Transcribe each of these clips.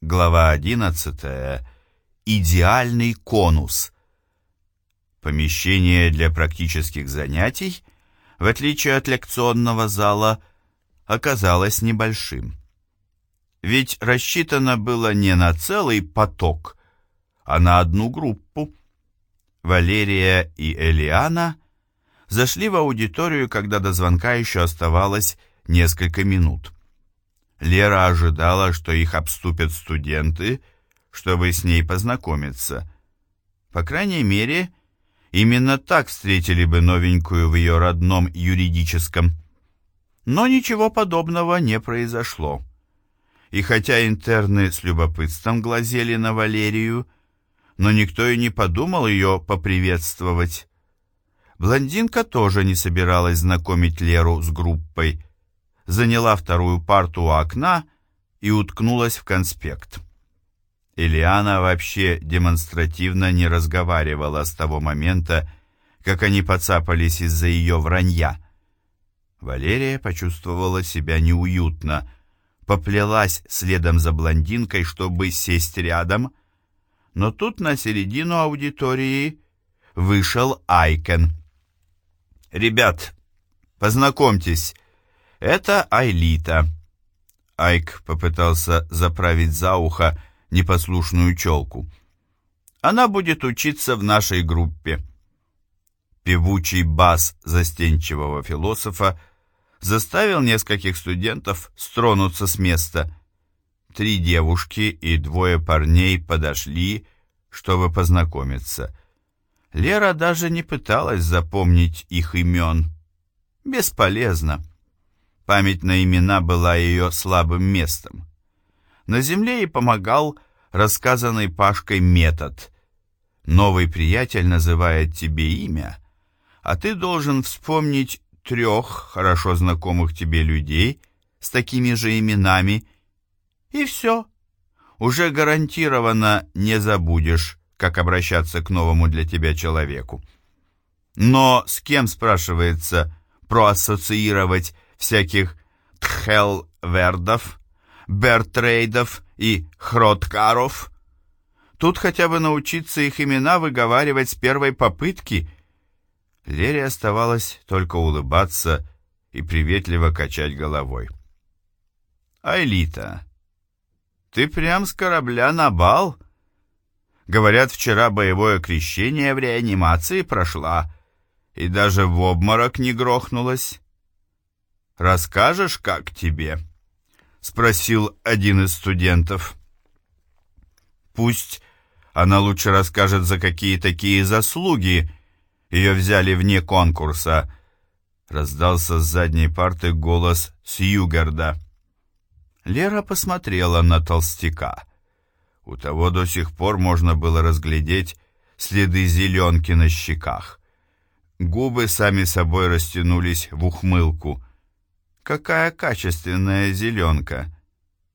Глава 11. Идеальный конус. Помещение для практических занятий, в отличие от лекционного зала, оказалось небольшим. Ведь рассчитано было не на целый поток, а на одну группу. Валерия и Элиана зашли в аудиторию, когда до звонка еще оставалось несколько минут. Лера ожидала, что их обступят студенты, чтобы с ней познакомиться. По крайней мере, именно так встретили бы новенькую в ее родном юридическом. Но ничего подобного не произошло. И хотя интерны с любопытством глазели на Валерию, но никто и не подумал ее поприветствовать. Блондинка тоже не собиралась знакомить Леру с группой, заняла вторую парту у окна и уткнулась в конспект. Ильяна вообще демонстративно не разговаривала с того момента, как они подцапались из-за ее вранья. Валерия почувствовала себя неуютно, поплелась следом за блондинкой, чтобы сесть рядом, но тут на середину аудитории вышел Айкен. «Ребят, познакомьтесь, это Айлита. Айк попытался заправить за ухо непослушную челку. Она будет учиться в нашей группе. Певучий бас застенчивого философа заставил нескольких студентов стронуться с места. Три девушки и двое парней подошли, чтобы познакомиться. Лера даже не пыталась запомнить их имен. Бесполезно. Память на имена была ее слабым местом. На земле ей помогал рассказанный Пашкой метод. Новый приятель называет тебе имя, а ты должен вспомнить трех хорошо знакомых тебе людей с такими же именами, и все. Уже гарантированно не забудешь, как обращаться к новому для тебя человеку. Но с кем, спрашивается, проассоциировать всяких Тхелвердов, Бертрейдов и Хроткаров. Тут хотя бы научиться их имена выговаривать с первой попытки. Лере оставалось только улыбаться и приветливо качать головой. «Айлита, ты прям с корабля на бал?» Говорят, вчера боевое крещение в реанимации прошла и даже в обморок не грохнулась. «Расскажешь, как тебе?» — спросил один из студентов. «Пусть она лучше расскажет, за какие такие заслуги ее взяли вне конкурса», — раздался с задней парты голос Сьюгарда. Лера посмотрела на толстяка. У того до сих пор можно было разглядеть следы зеленки на щеках. Губы сами собой растянулись в ухмылку — Какая качественная зеленка.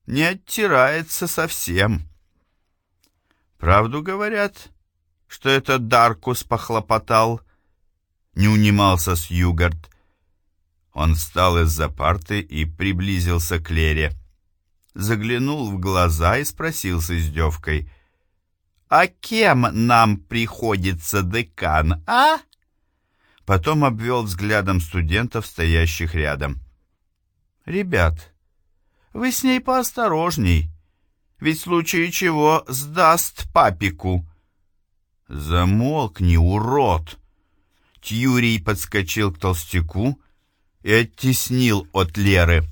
Не оттирается совсем. Правду говорят, что это Даркус похлопотал. Не унимался Сьюгард. Он встал из-за парты и приблизился к Лере. Заглянул в глаза и спросил с издевкой. «А кем нам приходится декан, а?» Потом обвел взглядом студентов, стоящих рядом. «Ребят, вы с ней поосторожней, ведь в случае чего сдаст папику». «Замолкни, урод!» Тьюрий подскочил к толстяку и оттеснил от Леры.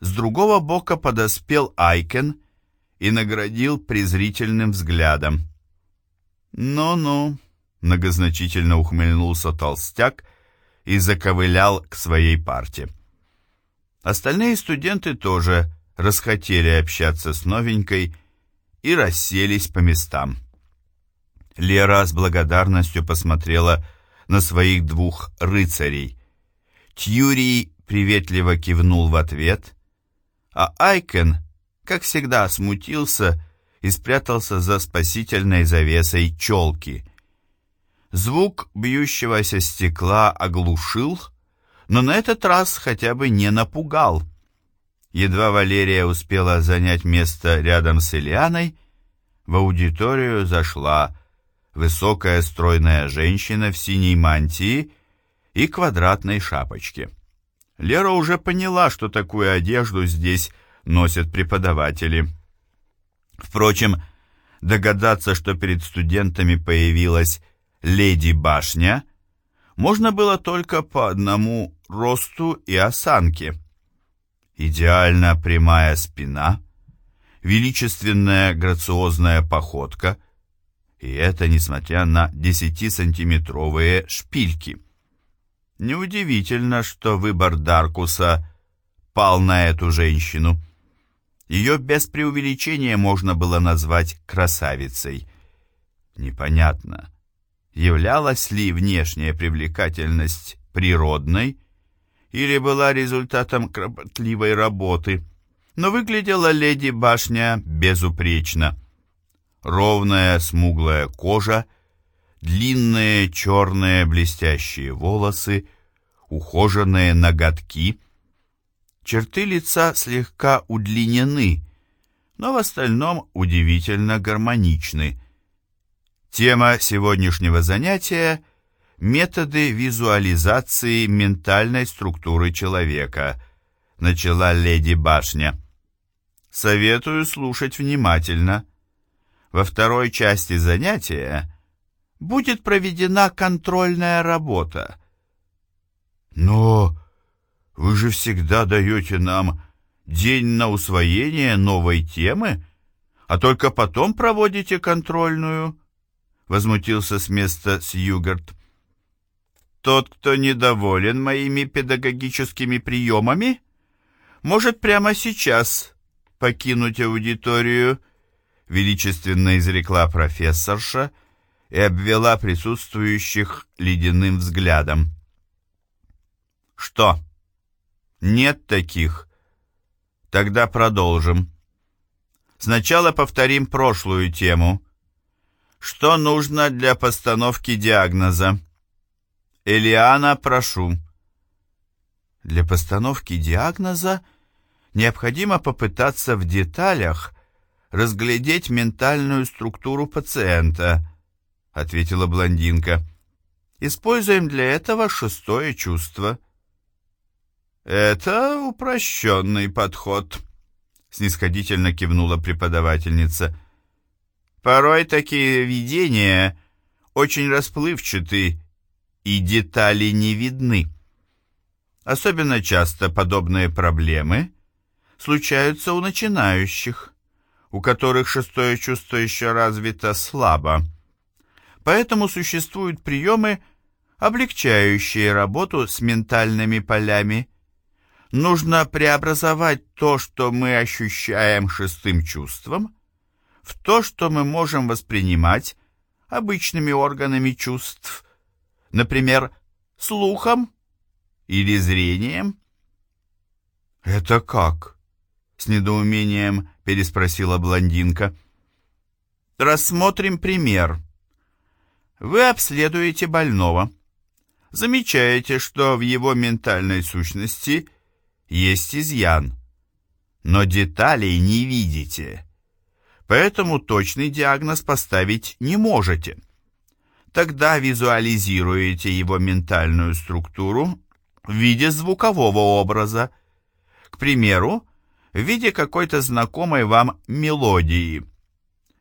С другого бока подоспел Айкен и наградил презрительным взглядом. «Ну-ну», — многозначительно ухмыльнулся толстяк и заковылял к своей парте. Остальные студенты тоже расхотели общаться с новенькой и расселись по местам. Лера с благодарностью посмотрела на своих двух рыцарей. Тьюрий приветливо кивнул в ответ, а Айкен, как всегда, смутился и спрятался за спасительной завесой челки. Звук бьющегося стекла оглушил, но на этот раз хотя бы не напугал. Едва Валерия успела занять место рядом с Ильяной, в аудиторию зашла высокая стройная женщина в синей мантии и квадратной шапочке. Лера уже поняла, что такую одежду здесь носят преподаватели. Впрочем, догадаться, что перед студентами появилась леди Башня, можно было только по одному росту и осанке. Идеально прямая спина, величественная грациозная походка, и это несмотря на десятисантиметровые шпильки. Неудивительно, что выбор Даркуса пал на эту женщину. Ее без преувеличения можно было назвать красавицей. Непонятно, являлась ли внешняя привлекательность природной или была результатом кропотливой работы, но выглядела леди Башня безупречно. Ровная смуглая кожа — длинные черные блестящие волосы, ухоженные ноготки. Черты лица слегка удлинены, но в остальном удивительно гармоничны. Тема сегодняшнего занятия – методы визуализации ментальной структуры человека, начала леди Башня. Советую слушать внимательно. Во второй части занятия – будет проведена контрольная работа. Но вы же всегда даете нам день на усвоение новой темы, а только потом проводите контрольную, возмутился с места Сьюгард. Тот, кто недоволен моими педагогическими приемами, может прямо сейчас покинуть аудиторию, величественно изрекла профессорша, — и обвела присутствующих ледяным взглядом. «Что? Нет таких? Тогда продолжим. Сначала повторим прошлую тему. Что нужно для постановки диагноза? Элиана, прошу». Для постановки диагноза необходимо попытаться в деталях разглядеть ментальную структуру пациента – ответила блондинка. Используем для этого шестое чувство. Это упрощенный подход, снисходительно кивнула преподавательница. Порой такие видения очень расплывчаты и детали не видны. Особенно часто подобные проблемы случаются у начинающих, у которых шестое чувство еще развито слабо. Поэтому существуют приемы, облегчающие работу с ментальными полями. Нужно преобразовать то, что мы ощущаем шестым чувством, в то, что мы можем воспринимать обычными органами чувств, например, слухом или зрением. «Это как?» — с недоумением переспросила блондинка. «Рассмотрим пример», вы обследуете больного. Замечаете, что в его ментальной сущности есть изъян, но деталей не видите. Поэтому точный диагноз поставить не можете. Тогда визуализируете его ментальную структуру в виде звукового образа. К примеру, в виде какой-то знакомой вам мелодии.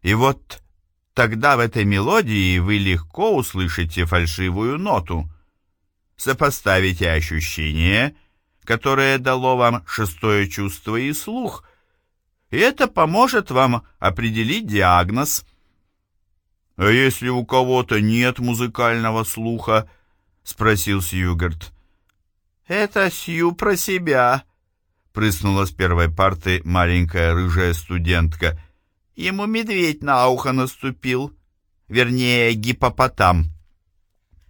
И вот Тогда в этой мелодии вы легко услышите фальшивую ноту. Сопоставите ощущение, которое дало вам шестое чувство и слух, и это поможет вам определить диагноз. «А если у кого-то нет музыкального слуха?» — спросил Сьюгард. «Это Сью про себя», — прыснула с первой парты маленькая рыжая студентка — Ему медведь на ухо наступил, вернее, гипопотам.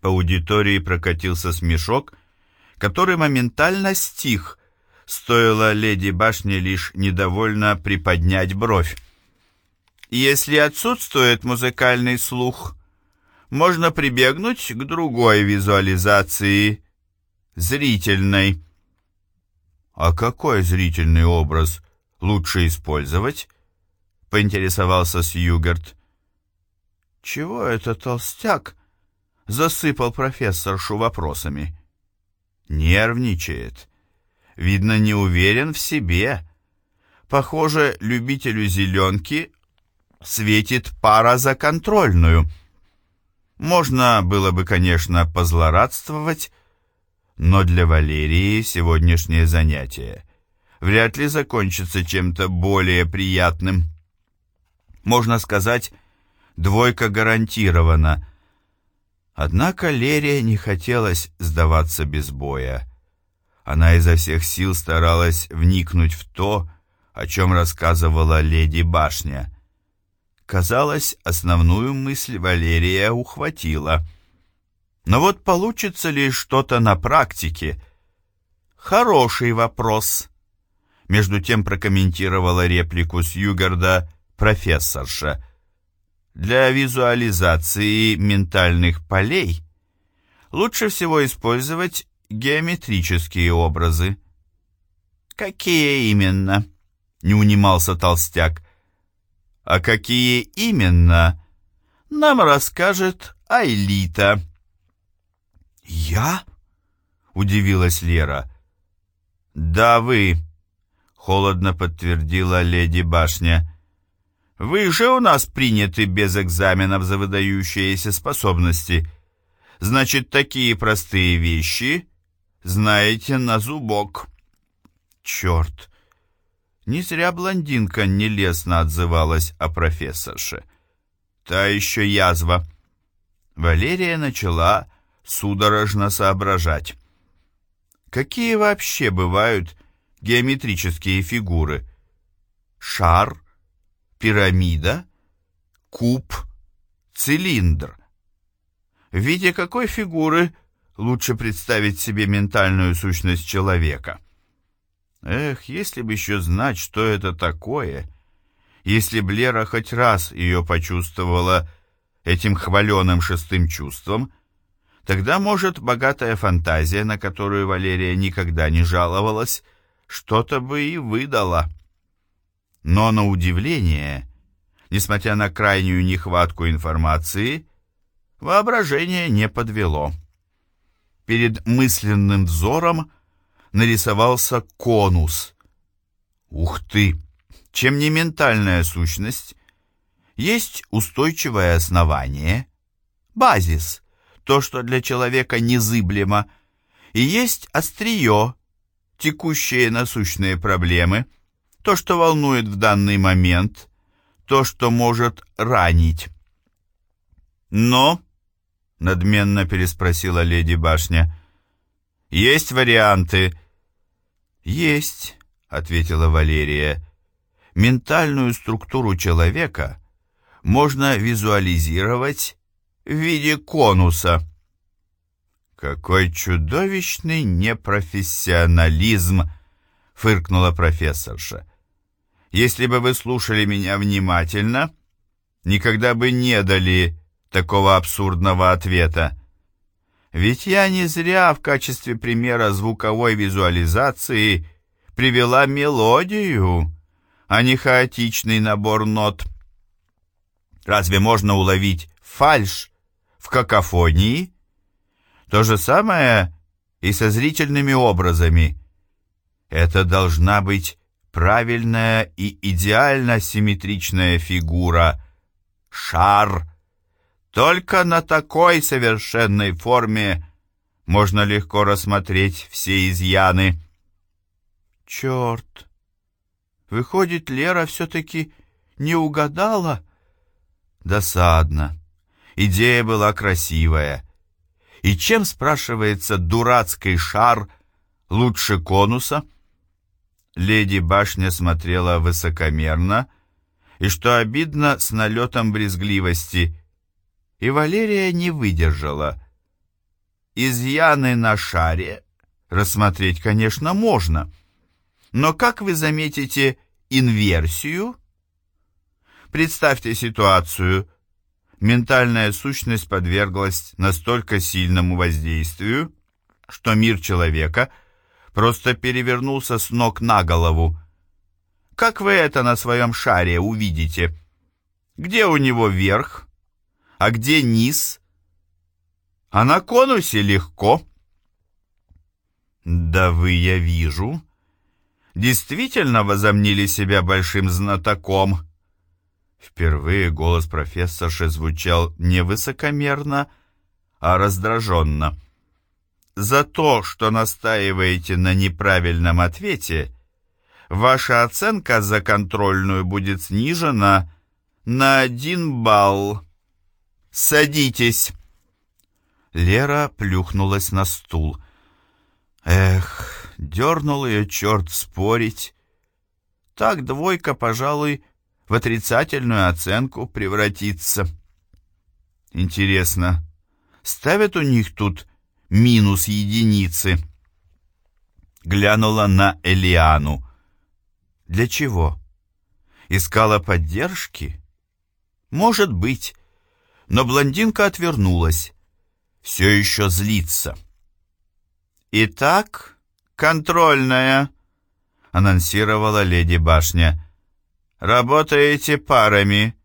По аудитории прокатился смешок, который моментально стих, стоило леди башне лишь недовольно приподнять бровь. Если отсутствует музыкальный слух, можно прибегнуть к другой визуализации, зрительной. А какой зрительный образ лучше использовать? Поинтересовался Сьюгарт. Чего это толстяк засыпал профессоршу вопросами? Нервничает. Видно, не уверен в себе. Похоже, любителю зеленки светит пара за контрольную. Можно было бы, конечно, позлорадствовать, но для Валерии сегодняшнее занятие вряд ли закончится чем-то более приятным. Можно сказать, двойка гарантирована. Однако Лерия не хотелось сдаваться без боя. Она изо всех сил старалась вникнуть в то, о чем рассказывала леди Башня. Казалось, основную мысль Валерия ухватила. Но вот получится ли что-то на практике? Хороший вопрос. Между тем прокомментировала реплику Сьюгарда профессорша. Для визуализации ментальных полей лучше всего использовать геометрические образы. «Какие именно?» — не унимался толстяк. «А какие именно?» «Нам расскажет Айлита». «Я?» — удивилась Лера. «Да, вы», — холодно подтвердила леди Башня. «Вы же у нас приняты без экзаменов за выдающиеся способности. Значит, такие простые вещи знаете на зубок». «Черт! Не зря блондинка нелестно отзывалась о профессорше. Та еще язва. Валерия начала судорожно соображать. Какие вообще бывают геометрические фигуры? Шар, пирамида, куб, цилиндр. В виде какой фигуры лучше представить себе ментальную сущность человека? Эх, если бы еще знать, что это такое, если б Лера хоть раз ее почувствовала этим хваленым шестым чувством, тогда, может, богатая фантазия, на которую Валерия никогда не жаловалась, что-то бы и выдала. Но на удивление, несмотря на крайнюю нехватку информации, воображение не подвело. Перед мысленным взором нарисовался конус. Ух ты! Чем не ментальная сущность? Есть устойчивое основание, базис, то, что для человека незыблемо, и есть острие, текущие насущные проблемы, то, что волнует в данный момент, то, что может ранить. «Но?» — надменно переспросила леди Башня. «Есть варианты?» «Есть», — ответила Валерия. «Ментальную структуру человека можно визуализировать в виде конуса». «Какой чудовищный непрофессионализм!» — фыркнула профессорша. «Если бы вы слушали меня внимательно, никогда бы не дали такого абсурдного ответа. Ведь я не зря в качестве примера звуковой визуализации привела мелодию, а не хаотичный набор нот. Разве можно уловить фальшь в какофонии? То же самое и со зрительными образами. Это должна быть правильная и идеально симметричная фигура. Шар — только на такой совершенной форме можно легко рассмотреть все изъяны. Черт! Выходит, Лера все-таки не угадала? Досадно. Идея была красивая. И чем, спрашивается, дурацкий шар лучше конуса? Леди Башня смотрела высокомерно и, что обидно, с налетом брезгливости – и Валерия не выдержала. Изъяны на шаре рассмотреть, конечно, можно, но как вы заметите инверсию? Представьте ситуацию. Ментальная сущность подверглась настолько сильному воздействию, что мир человека просто перевернулся с ног на голову. Как вы это на своем шаре увидите? Где у него верх, а где низ? А на конусе легко. Да вы, я вижу, действительно возомнили себя большим знатоком. Впервые голос профессорши звучал не высокомерно, а раздраженно. За то, что настаиваете на неправильном ответе, ваша оценка за контрольную будет снижена на один балл. Садитесь. Лера плюхнулась на стул. Эх, дернул ее черт спорить. Так двойка, пожалуй, в отрицательную оценку превратится. Интересно, ставят у них тут минус единицы? Глянула на Элиану. Для чего? Искала поддержки? Может быть. Но блондинка отвернулась. Все еще злится. «Итак, контрольная», — анонсировала леди Башня. «Работаете парами,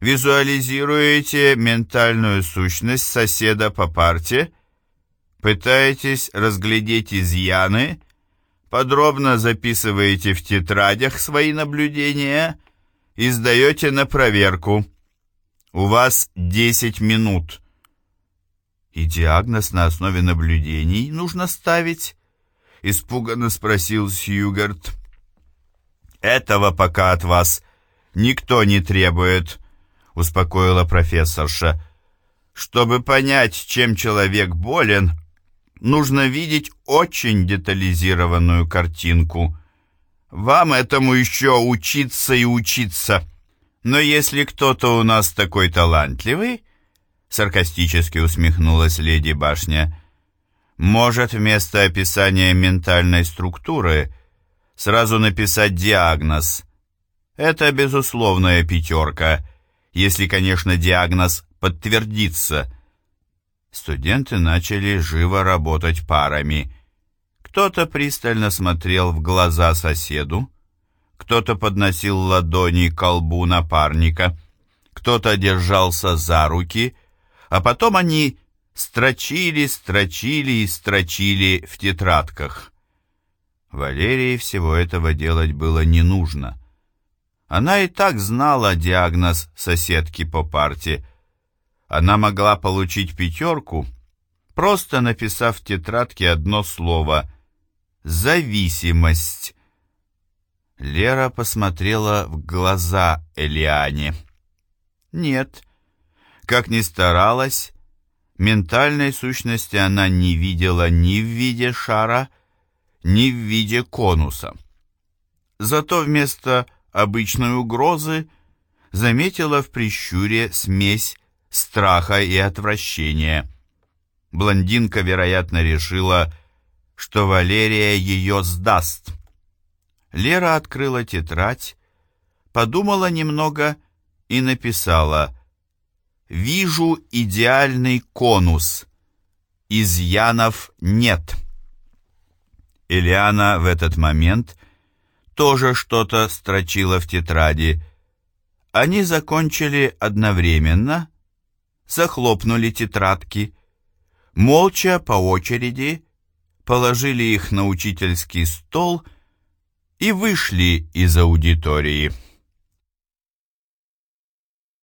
визуализируете ментальную сущность соседа по парте, пытаетесь разглядеть изъяны, подробно записываете в тетрадях свои наблюдения и сдаете на проверку. У вас 10 минут». «И диагноз на основе наблюдений нужно ставить?» — испуганно спросил Сьюгард. «Этого пока от вас никто не требует», — успокоила профессорша. «Чтобы понять, чем человек болен, нужно видеть очень детализированную картинку. Вам этому еще учиться и учиться. Но если кто-то у нас такой талантливый, саркастически усмехнулась леди Башня. Может вместо описания ментальной структуры сразу написать диагноз. Это безусловная пятерка, если, конечно, диагноз подтвердится. Студенты начали живо работать парами. Кто-то пристально смотрел в глаза соседу, кто-то подносил ладони к колбу напарника, кто-то держался за руки — а потом они строчили, строчили и строчили в тетрадках. Валерии всего этого делать было не нужно. Она и так знала диагноз соседки по парте. Она могла получить пятерку, просто написав в тетрадке одно слово «зависимость». Лера посмотрела в глаза Элиане. Нет, как ни старалась, ментальной сущности она не видела ни в виде шара, ни в виде конуса. Зато вместо обычной угрозы заметила в прищуре смесь страха и отвращения. Блондинка, вероятно, решила, что Валерия ее сдаст. Лера открыла тетрадь, подумала немного и написала Вижу идеальный конус. Изъянов нет. Элиана в этот момент тоже что-то строчила в тетради. Они закончили одновременно, захлопнули тетрадки, молча по очереди положили их на учительский стол и вышли из аудитории.